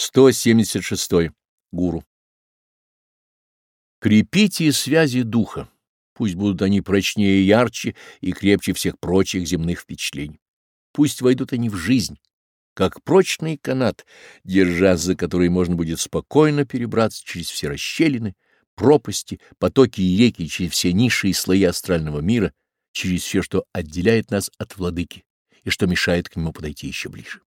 176. Гуру. Крепите связи духа, пусть будут они прочнее и ярче и крепче всех прочих земных впечатлений. Пусть войдут они в жизнь, как прочный канат, держа за который можно будет спокойно перебраться через все расщелины, пропасти, потоки и реки, через все ниши и слои астрального мира, через все, что отделяет нас от владыки и что мешает к нему подойти еще ближе.